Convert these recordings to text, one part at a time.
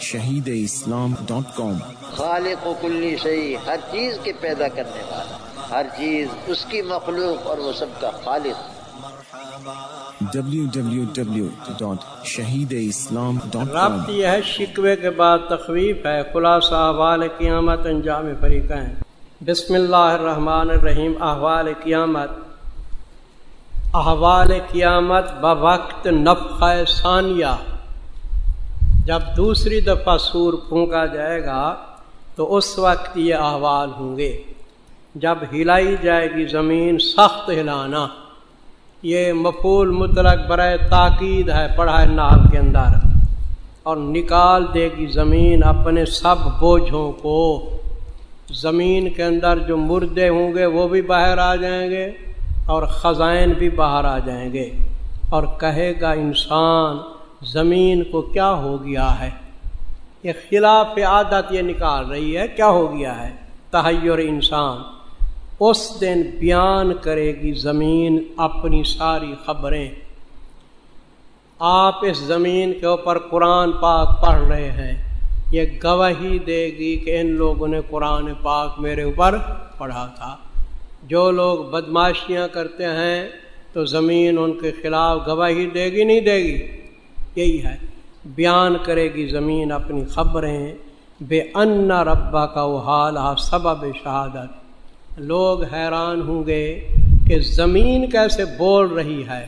شہید اسلام ڈاٹ کام۔ خالق و کلی شہی ہر چیز کے پیدا کرنے والا ہر چیز اس کی مخلوق اور وہ سب کا خالق۔ ڈاٹ رابط یہ ہے شکوے کے بعد تخویف ہے خلاصہ احوال قیامت انجام فریقین بسم اللہ الرحمن الرحیم احوال قیامت۔ احوال قیامت بوقت نفخ ثانیہ۔ جب دوسری دفعہ سور پھونکا جائے گا تو اس وقت یہ احوال ہوں گے۔ جب ہلائی جائے گی زمین، سخت ہلانا۔ یہ مفول مطلق برائے تاکید ہے پڑھا ناب کے اندر۔ اور نکال دے گی زمین اپنے سب بوجھوں کو۔ زمین کے اندر جو مردے ہوں گے وہ بھی باہر آ جائیں گے اور خزائن بھی باہر آ جائیں گے۔ اور کہے گا انسان زمین کو کیا ہو گیا ہے؟ یہ خلاف عادت یہ نکال رہی ہے، کیا ہو گیا ہے؟ تحیر انسان، اس دن بیان کرے گی زمین اپنی ساری خبریں۔ آپ اس زمین کے اوپر قرآن پاک پڑھ رہے ہیں۔ یہ گواہی دے گی کہ ان لوگوں نے قرآن پاک میرے اوپر پڑھا تھا۔ جو لوگ بدماشیاں کرتے ہیں تو زمین ان کے خلاف گواہی دے گی، نہیں دے گی؟ یہی ہے، بیان کرے گی زمین اپنی خبریں بے ان ربا کا وہ حال سبب شہادت لوگ حیران ہوں گے کہ زمین کیسے بول رہی ہے۔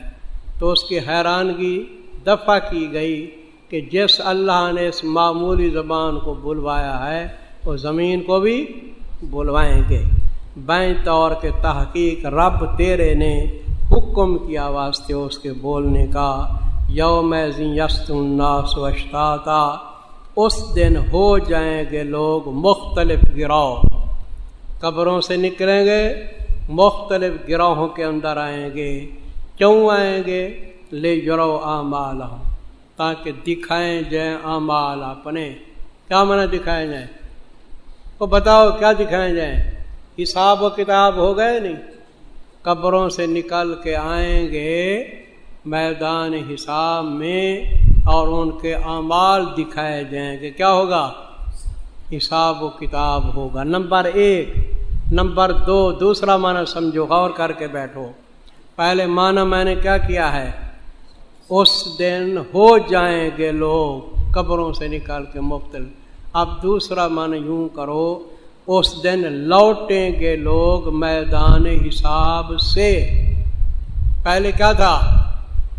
تو اس کی حیرانگی دفع کی گئی کہ جس اللہ نے اس معمولی زبان کو بلوایا ہے، وہ زمین کو بھی بلوائیں گے۔ بائیں طور کے تحقیق رب تیرے نے حکم کیا واسطے اس کے بولنے کا۔ یوم یست الناس وشتاتا، اس دن ہو جائیں گے لوگ مختلف گروہ۔ قبروں سے نکلیں گے، مختلف گروہوں کے اندر آئیں گے۔ کیوں آئیں گے؟ لے جرو اعمال تاکہ دکھائیں جائیں اعمال اپنے۔ کیا منع دکھائے جائیں؟ وہ بتاؤ کیا دکھائیں جائیں؟ حساب و کتاب ہو گئے نہیں؟ قبروں سے نکل کے آئیں گے میدان حساب میں اور ان کے اعمال دکھائے جائیں گے کیا ہوگا؟ حساب و کتاب ہوگا۔ نمبر ایک، نمبر دو، دوسرا معنی سمجھو، غور کر کے بیٹھو۔ پہلے معنی میں نے کیا کیا ہے؟ اس دن ہو جائیں گے لوگ قبروں سے نکال کے مختلف اب دوسرا معنی یوں کرو، اس دن لوٹیں گے لوگ میدان حساب سے۔ پہلے کیا تھا؟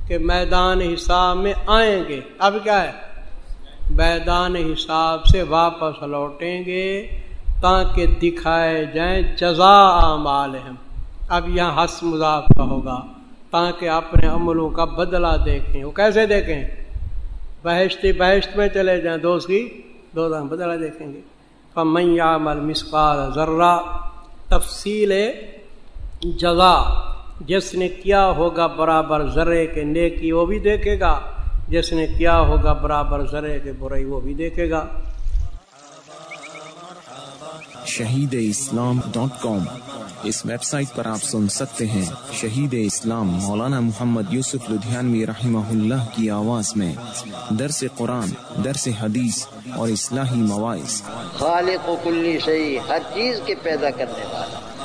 کہ میدان حساب میں آئیں گے۔ اب کیا ہے؟ میدان حساب سے واپس لوٹیں گے تاکہ دکھائے جائیں جزا اعمال اب یہاں ہس کا ہوگا تاکہ اپنے عملوں کا بدلہ دیکھیں۔ وہ کیسے دیکھیں؟ بہشتی بہشت میں چلے جائیں دوست کی، دو دم بدلہ دیکھیں گے۔ فمیامل مسقال ذرہ تفصیل جزا جس نے کیا ہوگا برابر ذرے کے نیکی وہ بھی دیکھے گا جس نے کیا ہوگا برابر ذرے کے برائی وہ بھی دیکھے گا۔ Shaheed Islam dot com. اس ویب سائٹ پر آپ سن سکتے ہیں شہید اسلام مولانا محمد یوسف لدھیانوی رحمہ اللہ کی آواز میں۔ درس قرآن درس حدیث اور اصلاحی مواعث۔ خالق و کلی شہی ہر چیز کے پیدا کرنے والا۔